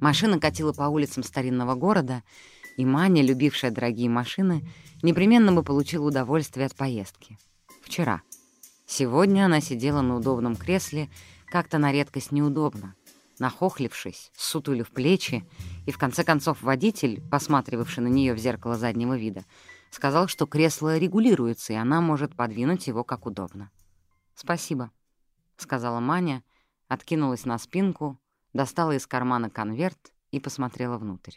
Машина катила по улицам старинного города, и Маня, любившая дорогие машины, непременно бы получила удовольствие от поездки. Вчера. Сегодня она сидела на удобном кресле, как-то на редкость неудобно, нахохлившись, сутулив плечи, и в конце концов водитель, посматривавший на нее в зеркало заднего вида, сказал, что кресло регулируется, и она может подвинуть его как удобно. «Спасибо», — сказала Маня, откинулась на спинку, достала из кармана конверт и посмотрела внутрь.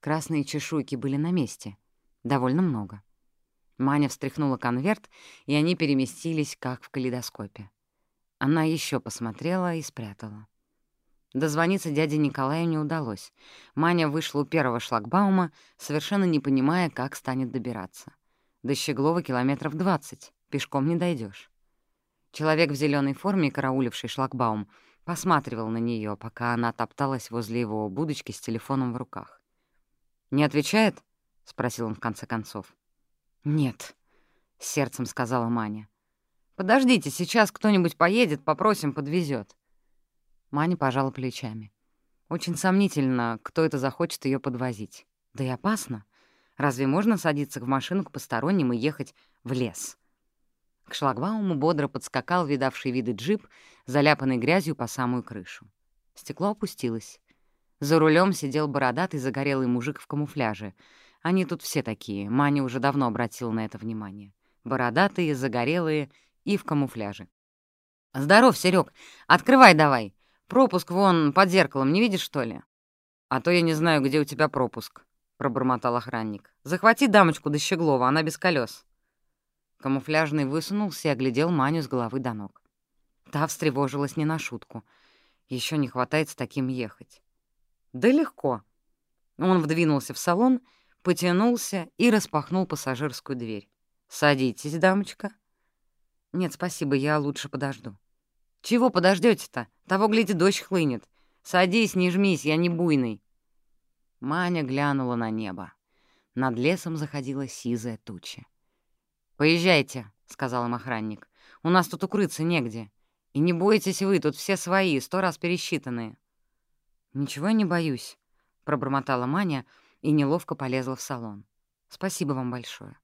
Красные чешуйки были на месте, довольно много. Маня встряхнула конверт, и они переместились, как в калейдоскопе. Она еще посмотрела и спрятала. Дозвониться дяде Николаю не удалось. Маня вышла у первого шлагбаума, совершенно не понимая, как станет добираться. До Щеглова километров двадцать, пешком не дойдешь. Человек в зеленой форме, карауливший шлагбаум, посматривал на нее, пока она топталась возле его будочки с телефоном в руках. «Не отвечает?» — спросил он в конце концов. «Нет», — сердцем сказала Маня. «Подождите, сейчас кто-нибудь поедет, попросим, подвезет. Маня пожала плечами. Очень сомнительно, кто это захочет ее подвозить. Да и опасно. Разве можно садиться в машину к посторонним и ехать в лес? К шлагбауму бодро подскакал видавший виды джип, заляпанный грязью по самую крышу. Стекло опустилось. За рулем сидел бородатый загорелый мужик в камуфляже. Они тут все такие, Маня уже давно обратила на это внимание. Бородатые, загорелые и в камуфляже. «Здоров, Серёг, открывай давай!» Пропуск вон под зеркалом, не видишь, что ли? А то я не знаю, где у тебя пропуск, пробормотал охранник. Захвати дамочку до Щеглова, она без колес. Камуфляжный высунулся и оглядел Маню с головы до ног. Та встревожилась не на шутку. Еще не хватает с таким ехать. Да легко. Он вдвинулся в салон, потянулся и распахнул пассажирскую дверь. «Садитесь, дамочка». «Нет, спасибо, я лучше подожду». «Чего подождете то Того, гляди, дождь хлынет. Садись, не жмись, я не буйный». Маня глянула на небо. Над лесом заходила сизая туча. «Поезжайте», — сказал им охранник. «У нас тут укрыться негде. И не бойтесь вы, тут все свои, сто раз пересчитанные». «Ничего не боюсь», — пробормотала Маня и неловко полезла в салон. «Спасибо вам большое».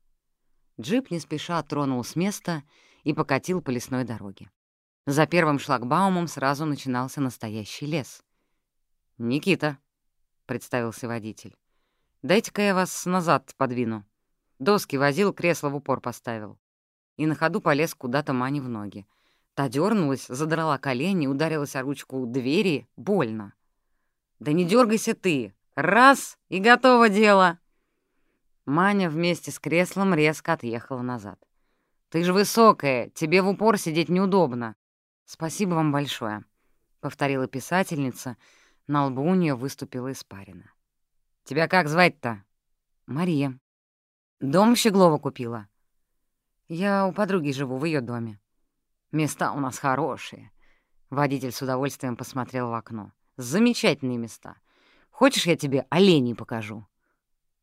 Джип не спеша тронул с места и покатил по лесной дороге. За первым шлагбаумом сразу начинался настоящий лес. «Никита», — представился водитель, — «дайте-ка я вас назад подвину». Доски возил, кресло в упор поставил. И на ходу полез куда-то Мане в ноги. Та дернулась, задрала колени, ударилась о ручку двери. Больно. «Да не дергайся ты! Раз — и готово дело!» Маня вместе с креслом резко отъехала назад. «Ты же высокая, тебе в упор сидеть неудобно. «Спасибо вам большое», — повторила писательница. На лбу у нее выступила испарина. «Тебя как звать-то?» «Мария». «Дом Щеглова купила?» «Я у подруги живу, в ее доме». «Места у нас хорошие». Водитель с удовольствием посмотрел в окно. «Замечательные места. Хочешь, я тебе оленей покажу?»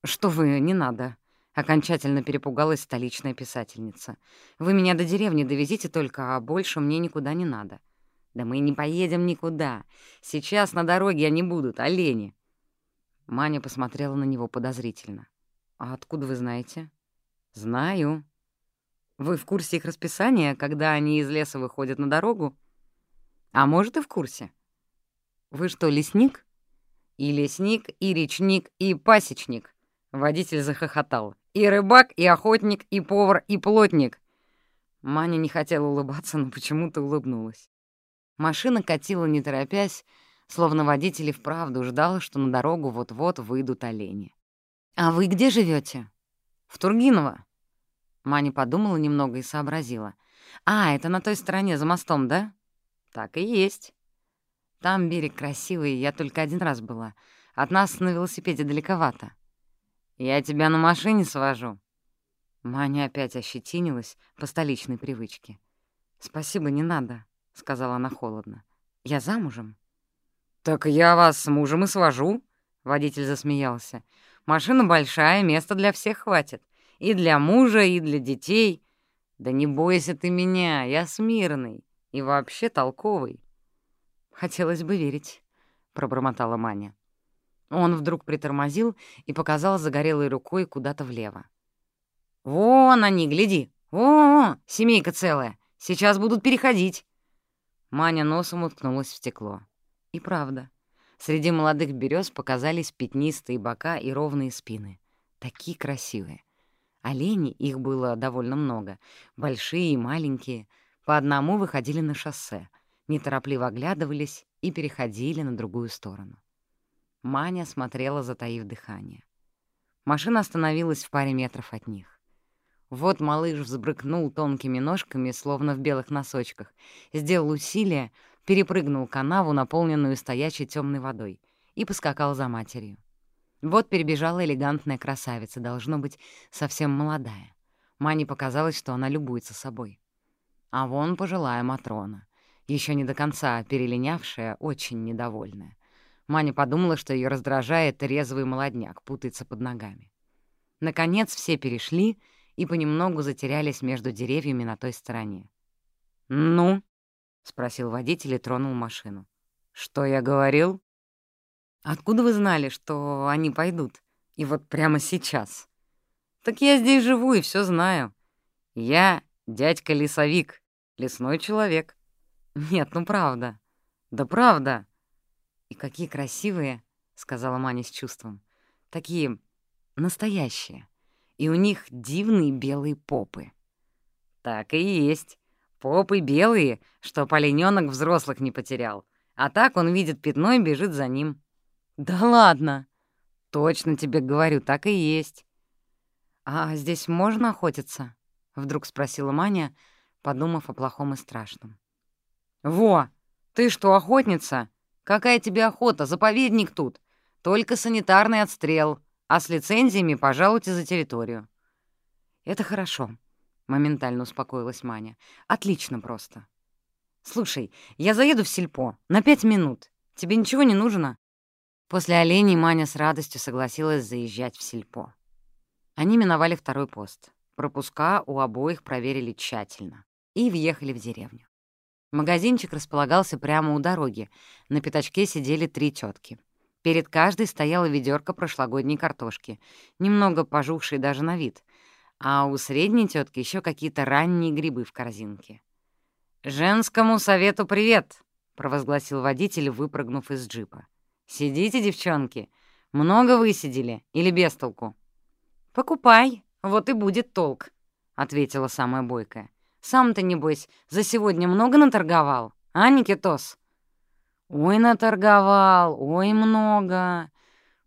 «Что вы, не надо», — окончательно перепугалась столичная писательница. «Вы меня до деревни довезите только, а больше мне никуда не надо». «Да мы не поедем никуда. Сейчас на дороге они будут, олени». Маня посмотрела на него подозрительно. «А откуда вы знаете?» «Знаю». «Вы в курсе их расписания, когда они из леса выходят на дорогу?» «А может, и в курсе». «Вы что, лесник?» «И лесник, и речник, и пасечник», — водитель захохотал. И рыбак, и охотник, и повар, и плотник. Маня не хотела улыбаться, но почему-то улыбнулась. Машина катила, не торопясь, словно водитель и вправду ждал, что на дорогу вот-вот выйдут олени. «А вы где живете? «В Тургиново». Маня подумала немного и сообразила. «А, это на той стороне, за мостом, да?» «Так и есть». «Там берег красивый, я только один раз была. От нас на велосипеде далековато». «Я тебя на машине свожу». Маня опять ощетинилась по столичной привычке. «Спасибо, не надо», — сказала она холодно. «Я замужем». «Так я вас с мужем и свожу», — водитель засмеялся. «Машина большая, места для всех хватит. И для мужа, и для детей. Да не бойся ты меня, я смирный и вообще толковый». «Хотелось бы верить», —— пробормотала Маня. Он вдруг притормозил и показал загорелой рукой куда-то влево. «Вон они, гляди! О, семейка целая! Сейчас будут переходить!» Маня носом уткнулась в стекло. И правда, среди молодых берез показались пятнистые бока и ровные спины. Такие красивые. Олени, их было довольно много, большие и маленькие, по одному выходили на шоссе, неторопливо оглядывались и переходили на другую сторону. Маня смотрела, затаив дыхание. Машина остановилась в паре метров от них. Вот малыш взбрыкнул тонкими ножками, словно в белых носочках, сделал усилие, перепрыгнул канаву, наполненную стоячей темной водой, и поскакал за матерью. Вот перебежала элегантная красавица, должно быть, совсем молодая. Мане показалось, что она любуется собой. А вон пожилая Матрона, еще не до конца перелинявшая, очень недовольная. Маня подумала, что ее раздражает резвый молодняк, путается под ногами. Наконец все перешли и понемногу затерялись между деревьями на той стороне. «Ну?» — спросил водитель и тронул машину. «Что я говорил?» «Откуда вы знали, что они пойдут? И вот прямо сейчас?» «Так я здесь живу и все знаю. Я дядька лесовик, лесной человек». «Нет, ну правда». «Да правда». «И какие красивые», — сказала Маня с чувством. «Такие настоящие. И у них дивные белые попы». «Так и есть. Попы белые, что оленёнок взрослых не потерял. А так он видит пятно и бежит за ним». «Да ладно!» «Точно тебе говорю, так и есть». «А здесь можно охотиться?» — вдруг спросила Маня, подумав о плохом и страшном. «Во! Ты что, охотница?» Какая тебе охота, заповедник тут. Только санитарный отстрел, а с лицензиями пожалуйте за территорию». «Это хорошо», — моментально успокоилась Маня. «Отлично просто». «Слушай, я заеду в сельпо на пять минут. Тебе ничего не нужно?» После оленей Маня с радостью согласилась заезжать в сельпо. Они миновали второй пост. Пропуска у обоих проверили тщательно и въехали в деревню. Магазинчик располагался прямо у дороги. На пятачке сидели три тетки. Перед каждой стояла ведерко прошлогодней картошки, немного пожухшей даже на вид, а у средней тетки еще какие-то ранние грибы в корзинке. «Женскому совету привет!» — провозгласил водитель, выпрыгнув из джипа. «Сидите, девчонки. Много высидели или без толку?» «Покупай, вот и будет толк», — ответила самая бойкая. Сам-то, небось, за сегодня много наторговал, а, Никитос?» «Ой, наторговал, ой, много!»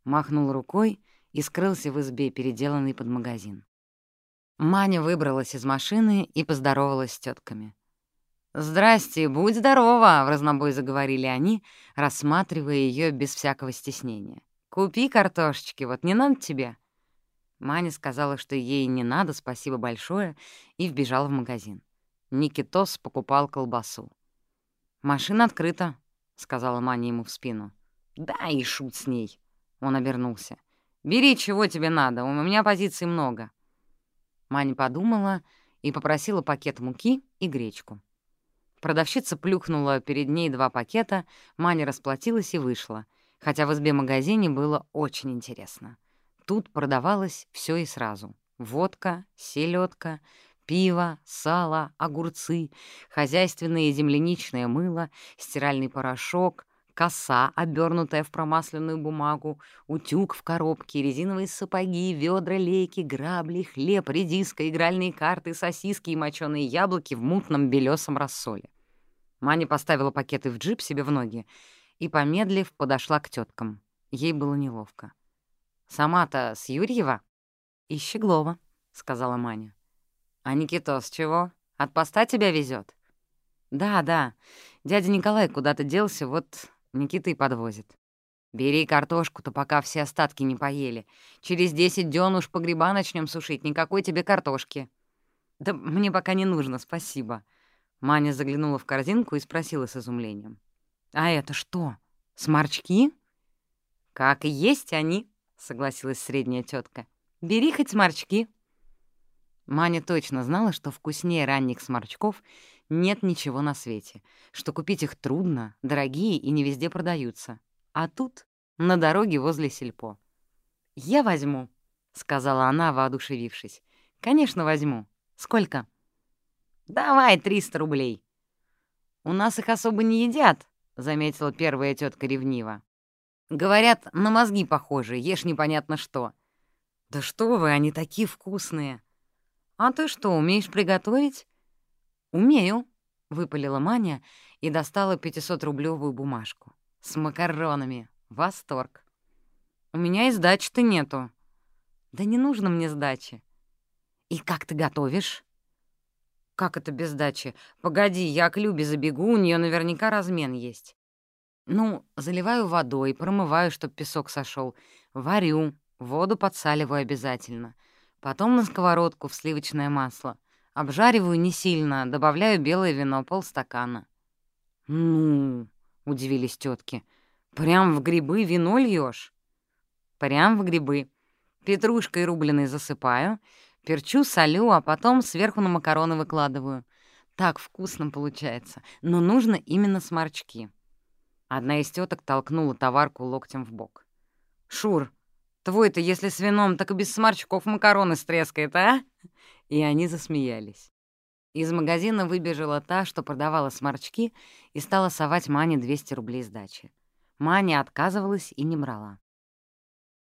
Махнул рукой и скрылся в избе, переделанной под магазин. Маня выбралась из машины и поздоровалась с тетками. «Здрасте, будь здорова!» — в разнобой заговорили они, рассматривая ее без всякого стеснения. «Купи картошечки, вот не надо тебе!» Маня сказала, что ей не надо, спасибо большое, и вбежала в магазин. Никитос покупал колбасу. «Машина открыта», — сказала Маня ему в спину. «Да и шут с ней», — он обернулся. «Бери, чего тебе надо, у меня позиций много». Маня подумала и попросила пакет муки и гречку. Продавщица плюхнула перед ней два пакета, Маня расплатилась и вышла, хотя в избе-магазине было очень интересно. Тут продавалось все и сразу. Водка, селедка, пиво, сало, огурцы, хозяйственное земляничное мыло, стиральный порошок, коса, обернутая в промасленную бумагу, утюг в коробке, резиновые сапоги, ведра, лейки, грабли, хлеб, редиска, игральные карты, сосиски и моченые яблоки в мутном белесом рассоле. Маня поставила пакеты в джип себе в ноги и, помедлив, подошла к теткам. Ей было неловко. «Сама-то с Юрьева?» «Из Щеглова», — сказала Маня. «А Никитос чего? От поста тебя везет? «Да, да. Дядя Николай куда-то делся, вот Никита и подвозит. Бери картошку-то, пока все остатки не поели. Через десять дён уж погреба начнем сушить, никакой тебе картошки». «Да мне пока не нужно, спасибо». Маня заглянула в корзинку и спросила с изумлением. «А это что, сморчки?» «Как и есть они», — согласилась средняя тетка. «Бери хоть сморчки». Маня точно знала, что вкуснее ранних сморчков нет ничего на свете, что купить их трудно, дорогие и не везде продаются. А тут на дороге возле сельпо. «Я возьму», — сказала она, воодушевившись. «Конечно, возьму. Сколько?» «Давай 300 рублей». «У нас их особо не едят», — заметила первая тетка ревниво. «Говорят, на мозги похожи, ешь непонятно что». «Да что вы, они такие вкусные!» «А ты что, умеешь приготовить?» «Умею», — выпалила Маня и достала 500-рублевую бумажку. «С макаронами. Восторг». «У меня и сдачи-то нету». «Да не нужно мне сдачи». «И как ты готовишь?» «Как это без сдачи? Погоди, я к Любе забегу, у нее наверняка размен есть». «Ну, заливаю водой, промываю, чтоб песок сошел, варю, воду подсаливаю обязательно. Потом на сковородку в сливочное масло. Обжариваю не сильно, добавляю белое вино, полстакана». «Ну...» — удивились тетки. «Прям в грибы вино льешь? «Прям в грибы. Петрушкой рубленой засыпаю, Перчу, солю, а потом сверху на макароны выкладываю. Так вкусно получается, но нужно именно сморчки. Одна из теток толкнула товарку локтем в бок. «Шур, твой-то, если с вином, так и без сморчков макароны стрескает, а?» И они засмеялись. Из магазина выбежала та, что продавала сморчки, и стала совать Мане 200 рублей сдачи. Маня отказывалась и не брала.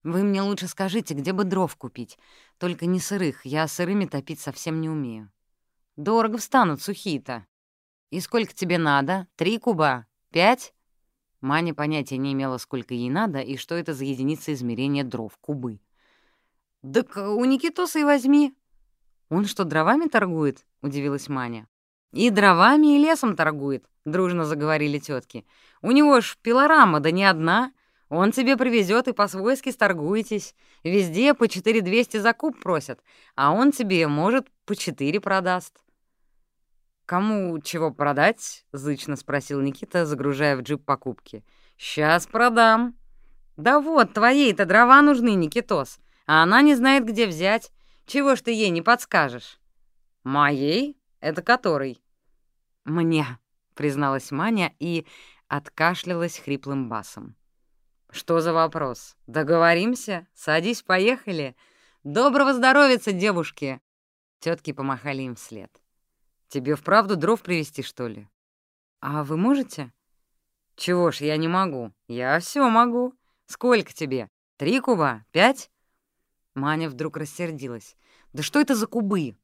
Вы мне лучше скажите, где бы дров купить. Только не сырых, я сырыми топить совсем не умею. Дорого встанут сухие-то. И сколько тебе надо? Три куба? Пять? Маня понятия не имела, сколько ей надо и что это за единица измерения дров, кубы. «Так у Никитоса и возьми». «Он что, дровами торгует?» — удивилась Маня. «И дровами, и лесом торгует», — дружно заговорили тетки. «У него ж пилорама, да не одна». Он тебе привезет и по-свойски сторгуетесь. Везде по 4200 за куб просят, а он тебе, может, по 4 продаст». «Кому чего продать?» — зычно спросил Никита, загружая в джип покупки. «Сейчас продам». «Да вот, твоей-то дрова нужны, Никитос, а она не знает, где взять. Чего ж ты ей не подскажешь?» «Моей? Это который?» «Мне», — призналась Маня и откашлялась хриплым басом. «Что за вопрос? Договоримся? Садись, поехали. Доброго здоровья, девушки!» Тетки помахали им вслед. «Тебе вправду дров привезти, что ли?» «А вы можете?» «Чего ж, я не могу. Я все могу. Сколько тебе? Три куба? Пять?» Маня вдруг рассердилась. «Да что это за кубы?»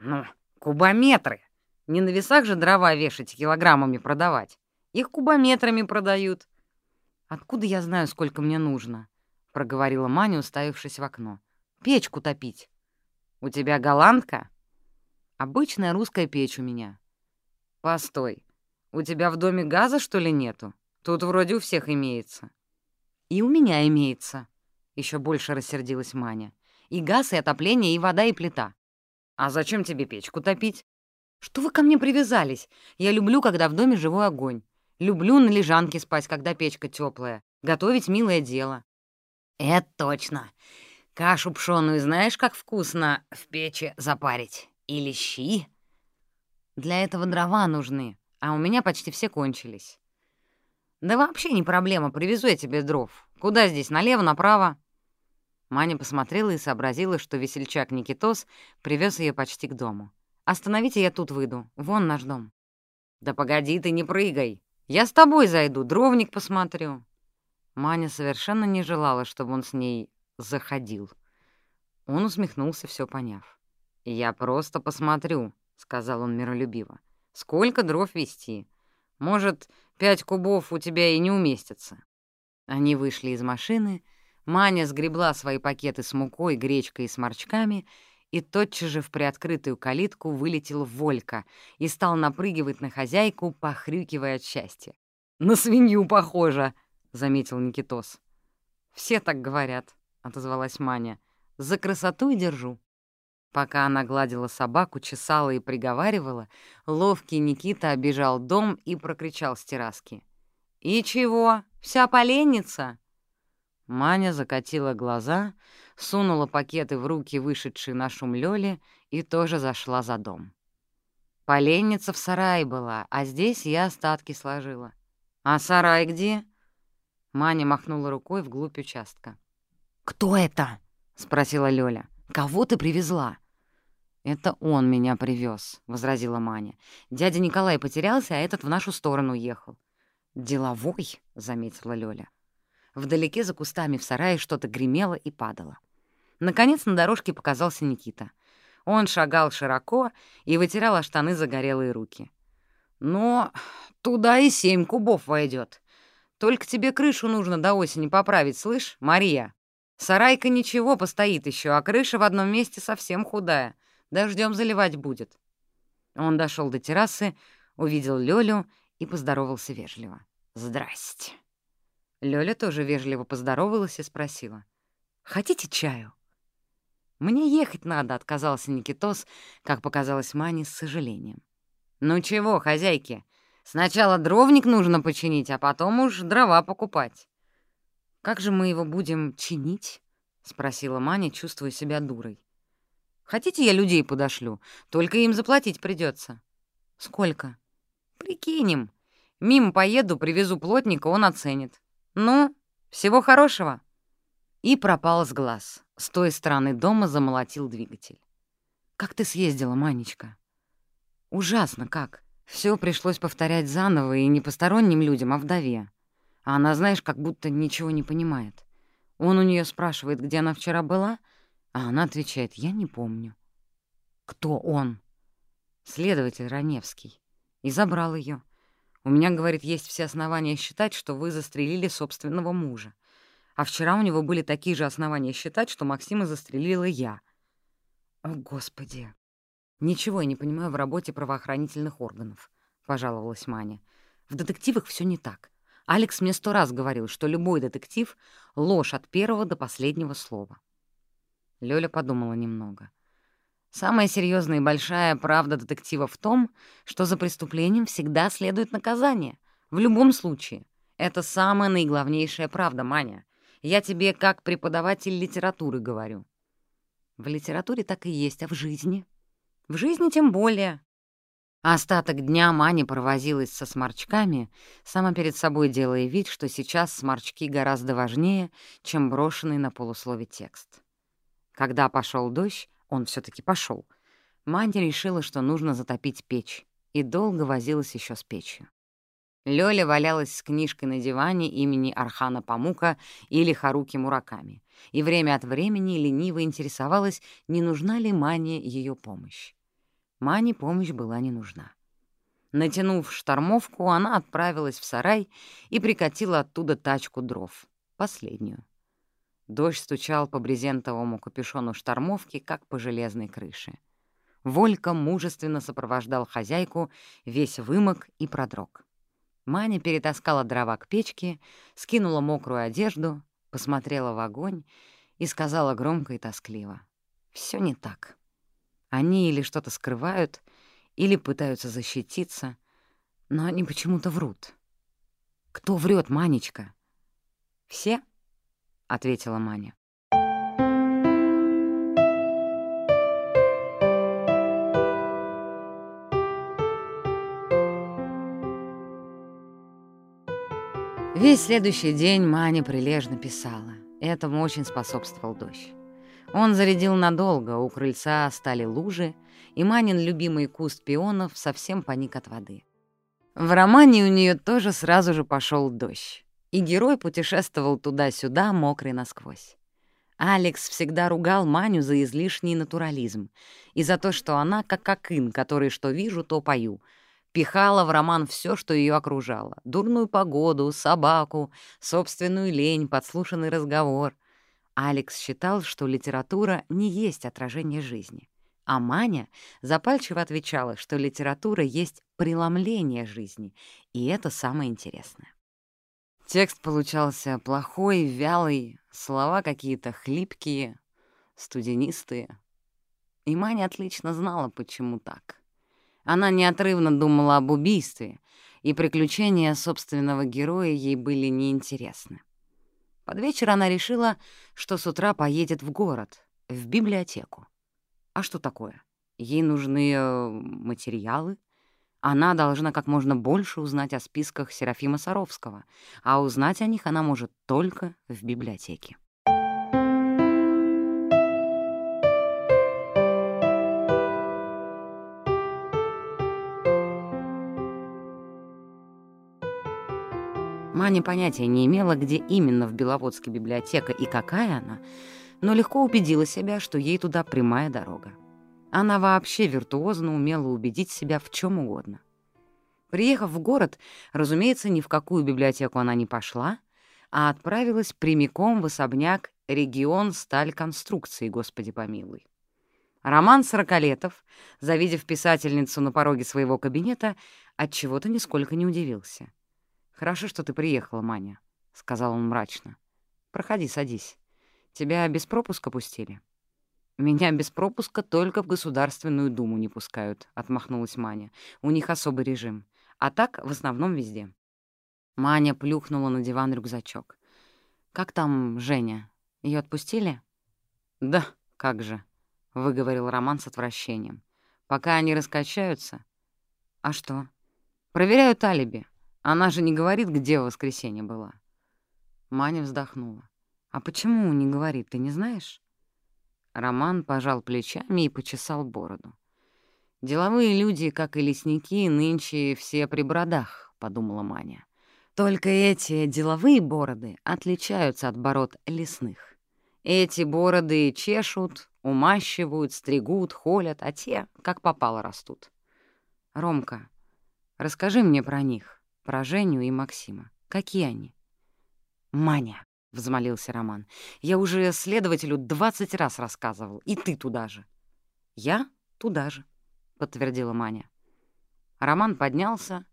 «Ну, кубометры. Не на весах же дрова вешать, килограммами продавать. Их кубометрами продают. «Откуда я знаю, сколько мне нужно?» — проговорила Маня, уставившись в окно. «Печку топить». «У тебя голландка?» «Обычная русская печь у меня». «Постой, у тебя в доме газа, что ли, нету? Тут вроде у всех имеется». «И у меня имеется», — еще больше рассердилась Маня. «И газ, и отопление, и вода, и плита». «А зачем тебе печку топить?» «Что вы ко мне привязались? Я люблю, когда в доме живой огонь. Люблю на лежанке спать, когда печка теплая. Готовить — милое дело». «Это точно. Кашу пшёную знаешь, как вкусно в печи запарить? Или щи?» «Для этого дрова нужны, а у меня почти все кончились». «Да вообще не проблема, привезу я тебе дров. Куда здесь, налево, направо?» Маня посмотрела и сообразила, что весельчак Никитос привез ее почти к дому. «Остановите, я тут выйду. Вон наш дом». «Да погоди ты, не прыгай!» Я с тобой зайду, дровник посмотрю». Маня совершенно не желала, чтобы он с ней заходил. Он усмехнулся, все поняв. «Я просто посмотрю», — сказал он миролюбиво. «Сколько дров вести? Может, пять кубов у тебя и не уместится». Они вышли из машины, Маня сгребла свои пакеты с мукой, гречкой и сморчками и тотчас же в приоткрытую калитку вылетел Волька и стал напрыгивать на хозяйку, похрюкивая от счастья. «На свинью похоже», — заметил Никитос. «Все так говорят», — отозвалась Маня. «За красоту и держу». Пока она гладила собаку, чесала и приговаривала, ловкий Никита обежал дом и прокричал с терраски. «И чего? Вся поленница?» Маня закатила глаза, сунула пакеты в руки вышедшей на шум Лёли и тоже зашла за дом. Поленница в сарае была, а здесь я остатки сложила. «А сарай где?» Маня махнула рукой вглубь участка. «Кто это?» — спросила Лёля. «Кого ты привезла?» «Это он меня привез, возразила Маня. «Дядя Николай потерялся, а этот в нашу сторону ехал». «Деловой», — заметила Лёля. Вдалеке за кустами в сарае что-то гремело и падало. Наконец на дорожке показался Никита. Он шагал широко и вытирал о штаны загорелые руки. «Но туда и семь кубов войдет. Только тебе крышу нужно до осени поправить, слышь, Мария? Сарайка ничего, постоит еще, а крыша в одном месте совсем худая. Дождем заливать будет». Он дошел до террасы, увидел Лёлю и поздоровался вежливо. «Здрасте». Лёля тоже вежливо поздоровалась и спросила. «Хотите чаю?» «Мне ехать надо», — отказался Никитос, как показалось Мане с сожалением. «Ну чего, хозяйки, сначала дровник нужно починить, а потом уж дрова покупать». «Как же мы его будем чинить?» — спросила Маня, чувствуя себя дурой. Хотите, я людей подошлю? Только им заплатить придется. Сколько? Прикинем. Мимо поеду, привезу плотника, он оценит. Ну, всего хорошего. И пропал с глаз. С той стороны дома замолотил двигатель. Как ты съездила, Манечка? Ужасно как. Все пришлось повторять заново и не посторонним людям, а вдове. А она, знаешь, как будто ничего не понимает. Он у нее спрашивает, где она вчера была — а она отвечает, я не помню. Кто он? Следователь Раневский. И забрал ее. У меня, говорит, есть все основания считать, что вы застрелили собственного мужа. А вчера у него были такие же основания считать, что Максима застрелила я. О, Господи! Ничего я не понимаю в работе правоохранительных органов, — пожаловалась Маня. В детективах все не так. Алекс мне сто раз говорил, что любой детектив — ложь от первого до последнего слова. Лёля подумала немного. Самая серьезная и большая правда детектива в том, что за преступлением всегда следует наказание. В любом случае. Это самая наиглавнейшая правда, Маня. Я тебе как преподаватель литературы говорю. В литературе так и есть, а в жизни? В жизни тем более. остаток дня Маня провозилась со сморчками, сама перед собой делая вид, что сейчас сморчки гораздо важнее, чем брошенный на полуслове текст. Когда пошел дождь, он все таки пошел. Маня решила, что нужно затопить печь, и долго возилась еще с печью. Лёля валялась с книжкой на диване имени Архана Памука или Харуки Мураками, и время от времени лениво интересовалась, не нужна ли Мане ее помощь. Мане помощь была не нужна. Натянув штормовку, она отправилась в сарай и прикатила оттуда тачку дров, последнюю. Дождь стучал по брезентовому капюшону штормовки, как по железной крыше. Волька мужественно сопровождал хозяйку, весь вымок и продрог. Маня перетаскала дрова к печке, скинула мокрую одежду, посмотрела в огонь и сказала громко и тоскливо. Все не так. Они или что-то скрывают, или пытаются защититься, но они почему-то врут. Кто врет, Манечка? Все? —— ответила Маня. Весь следующий день Маня прилежно писала. Этому очень способствовал дождь. Он зарядил надолго, у крыльца стали лужи, и Манин любимый куст пионов совсем поник от воды. В романе у нее тоже сразу же пошел дождь и герой путешествовал туда-сюда, мокрый насквозь. Алекс всегда ругал Маню за излишний натурализм и за то, что она, как Акын, который что вижу, то пою, пихала в роман все, что ее окружало — дурную погоду, собаку, собственную лень, подслушанный разговор. Алекс считал, что литература не есть отражение жизни. А Маня запальчиво отвечала, что литература есть преломление жизни, и это самое интересное. Текст получался плохой, вялый, слова какие-то хлипкие, студенистые. И Маня отлично знала, почему так. Она неотрывно думала об убийстве, и приключения собственного героя ей были неинтересны. Под вечер она решила, что с утра поедет в город, в библиотеку. А что такое? Ей нужны э, материалы. Она должна как можно больше узнать о списках Серафима Саровского, а узнать о них она может только в библиотеке. Маня понятия не имела, где именно в Беловодске библиотека и какая она, но легко убедила себя, что ей туда прямая дорога. Она вообще виртуозно умела убедить себя в чем угодно. Приехав в город, разумеется, ни в какую библиотеку она не пошла, а отправилась прямиком в особняк «Регион сталь конструкции», господи помилуй. Роман Сорокалетов, завидев писательницу на пороге своего кабинета, отчего-то нисколько не удивился — «Хорошо, что ты приехала, Маня», — сказал он мрачно. «Проходи, садись. Тебя без пропуска пустили?» «Меня без пропуска только в Государственную Думу не пускают», — отмахнулась Маня. «У них особый режим. А так в основном везде». Маня плюхнула на диван рюкзачок. «Как там Женя? Ее отпустили?» «Да, как же», — выговорил Роман с отвращением. «Пока они раскачаются...» «А что?» «Проверяют алиби. Она же не говорит, где в воскресенье была. Маня вздохнула. «А почему не говорит, ты не знаешь?» Роман пожал плечами и почесал бороду. «Деловые люди, как и лесники, нынче все при бородах», — подумала Маня. «Только эти деловые бороды отличаются от бород лесных. Эти бороды чешут, умащивают, стригут, холят, а те, как попало, растут. Ромка, расскажи мне про них. Про Женю и Максима. Какие они? «Маня», — взмолился Роман, — «я уже следователю двадцать раз рассказывал, и ты туда же». «Я туда же», — подтвердила Маня. Роман поднялся,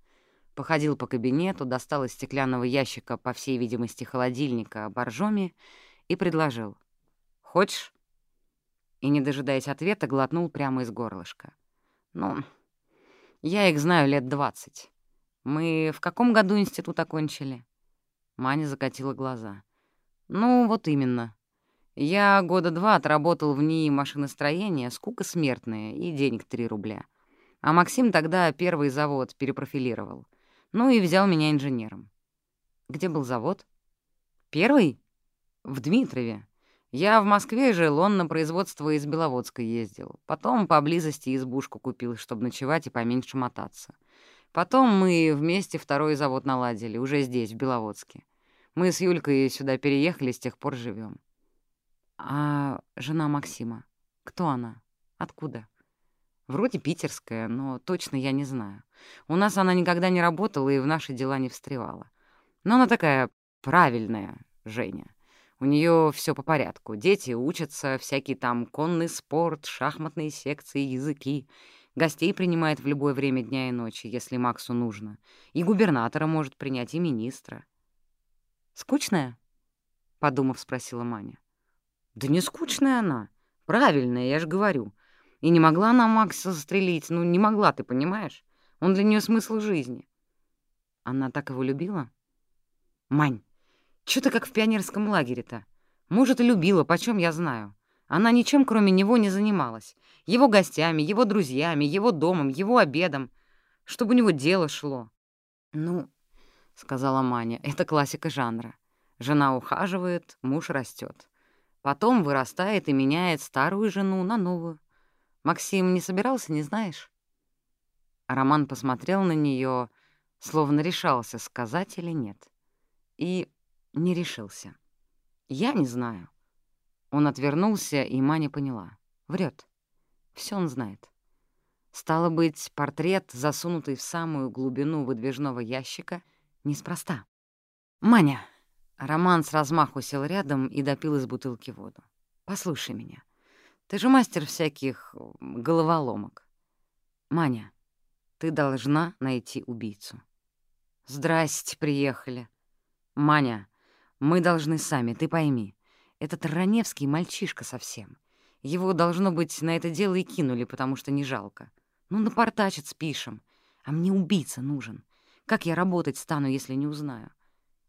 походил по кабинету, достал из стеклянного ящика, по всей видимости, холодильника, боржоми и предложил. «Хочешь?» И, не дожидаясь ответа, глотнул прямо из горлышка. «Ну, я их знаю лет двадцать. Мы в каком году институт окончили?» Маня закатила глаза. «Ну, вот именно. Я года два отработал в ней машиностроения, скука смертная и денег три рубля. А Максим тогда первый завод перепрофилировал. Ну и взял меня инженером. Где был завод? Первый? В Дмитрове. Я в Москве жил, он на производство из Беловодска ездил. Потом поблизости избушку купил, чтобы ночевать и поменьше мотаться. Потом мы вместе второй завод наладили, уже здесь, в Беловодске. Мы с Юлькой сюда переехали, с тех пор живем. А жена Максима? Кто она? Откуда? Вроде питерская, но точно я не знаю. У нас она никогда не работала и в наши дела не встревала. Но она такая правильная, Женя. У нее все по порядку. Дети учатся, всякий там конный спорт, шахматные секции, языки. Гостей принимает в любое время дня и ночи, если Максу нужно. И губернатора может принять, и министра. «Скучная?» — подумав, спросила Маня. «Да не скучная она. Правильная, я же говорю. И не могла она Макса застрелить. Ну, не могла, ты понимаешь? Он для нее смысл жизни». Она так его любила? «Мань, что ты как в пионерском лагере-то? Может, и любила, почем я знаю. Она ничем, кроме него, не занималась. Его гостями, его друзьями, его домом, его обедом. Чтобы у него дело шло. «Ну, — сказала Маня, — это классика жанра. Жена ухаживает, муж растет. Потом вырастает и меняет старую жену на новую. Максим не собирался, не знаешь?» Роман посмотрел на нее, словно решался, сказать или нет. И не решился. «Я не знаю. Он отвернулся, и Маня поняла. Врет. Все он знает. Стало быть, портрет, засунутый в самую глубину выдвижного ящика, неспроста. «Маня!» Роман с размаху сел рядом и допил из бутылки воду. «Послушай меня. Ты же мастер всяких головоломок. Маня, ты должна найти убийцу». «Здрасте, приехали». «Маня, мы должны сами, ты пойми. Этот Раневский мальчишка совсем. Его, должно быть, на это дело и кинули, потому что не жалко. Ну, напортачит спишем. А мне убийца нужен. Как я работать стану, если не узнаю?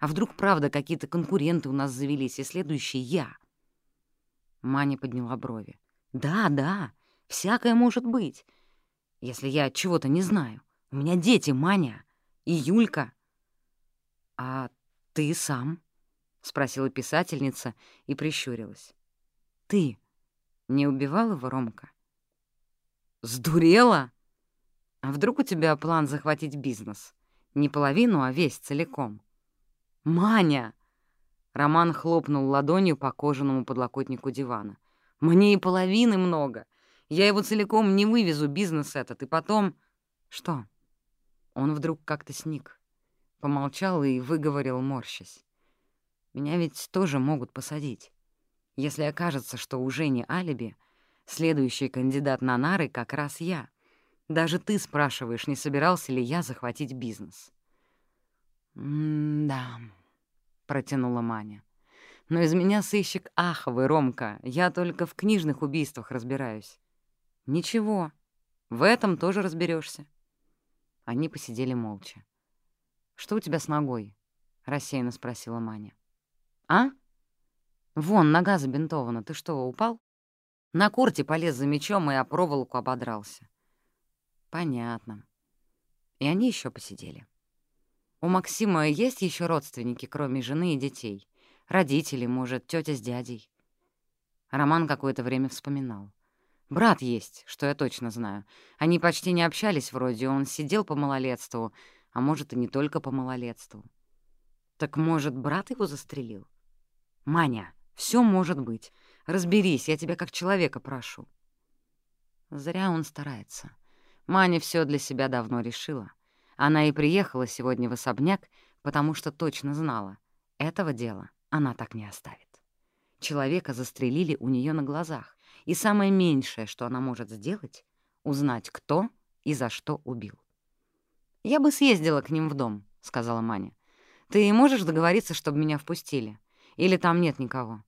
А вдруг, правда, какие-то конкуренты у нас завелись, и следующий я?» Маня подняла брови. «Да, да, всякое может быть. Если я чего-то не знаю. У меня дети, Маня и Юлька. А ты сам? — спросила писательница и прищурилась. «Ты не убивал его, Ромка?» «Сдурела? А вдруг у тебя план захватить бизнес? Не половину, а весь целиком?» «Маня!» Роман хлопнул ладонью по кожаному подлокотнику дивана. «Мне и половины много. Я его целиком не вывезу, бизнес этот, и потом...» «Что?» Он вдруг как-то сник, помолчал и выговорил, морщась. «Меня ведь тоже могут посадить. Если окажется, что уже не алиби, следующий кандидат на нары как раз я. Даже ты спрашиваешь, не собирался ли я захватить бизнес». «М-да», — протянула Маня. «Но из меня сыщик аховый, Ромка. Я только в книжных убийствах разбираюсь». «Ничего, в этом тоже разберешься. Они посидели молча. «Что у тебя с ногой?» — рассеянно спросила Маня. «А? Вон, нога забинтована. Ты что, упал?» На курте полез за мечом и о проволоку ободрался. «Понятно». И они еще посидели. У Максима есть еще родственники, кроме жены и детей? Родители, может, тетя с дядей? Роман какое-то время вспоминал. Брат есть, что я точно знаю. Они почти не общались вроде, он сидел по малолетству, а может, и не только по малолетству. Так, может, брат его застрелил? Маня, все может быть. Разберись, я тебя как человека прошу. Зря он старается. Маня все для себя давно решила. Она и приехала сегодня в особняк, потому что точно знала, этого дела она так не оставит. Человека застрелили у нее на глазах, и самое меньшее, что она может сделать — узнать, кто и за что убил. «Я бы съездила к ним в дом», — сказала Маня. «Ты можешь договориться, чтобы меня впустили? Или там нет никого?»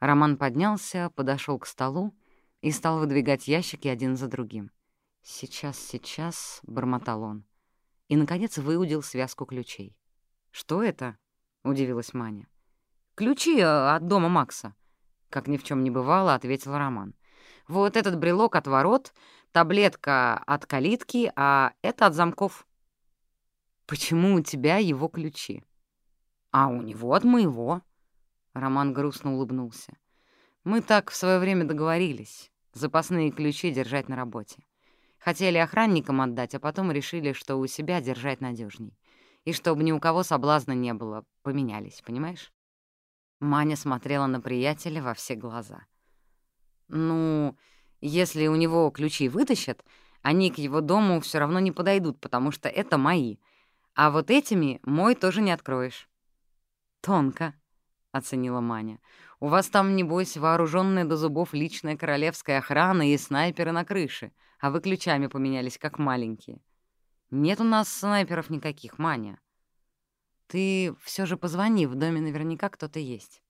Роман поднялся, подошел к столу и стал выдвигать ящики один за другим. «Сейчас, сейчас», — бормотал он и, наконец, выудил связку ключей. «Что это?» — удивилась Маня. «Ключи э, от дома Макса», — как ни в чем не бывало, ответил Роман. «Вот этот брелок от ворот, таблетка от калитки, а это от замков». «Почему у тебя его ключи?» «А у него от моего». Роман грустно улыбнулся. «Мы так в свое время договорились. Запасные ключи держать на работе. Хотели охранникам отдать, а потом решили, что у себя держать надежней. И чтобы ни у кого соблазна не было, поменялись, понимаешь? Маня смотрела на приятеля во все глаза. «Ну, если у него ключи вытащат, они к его дому все равно не подойдут, потому что это мои. А вот этими мой тоже не откроешь». «Тонко», — оценила Маня. «У вас там, небось, вооруженная до зубов личная королевская охрана и снайперы на крыше а вы ключами поменялись, как маленькие. Нет у нас снайперов никаких, Маня. Ты все же позвони, в доме наверняка кто-то есть.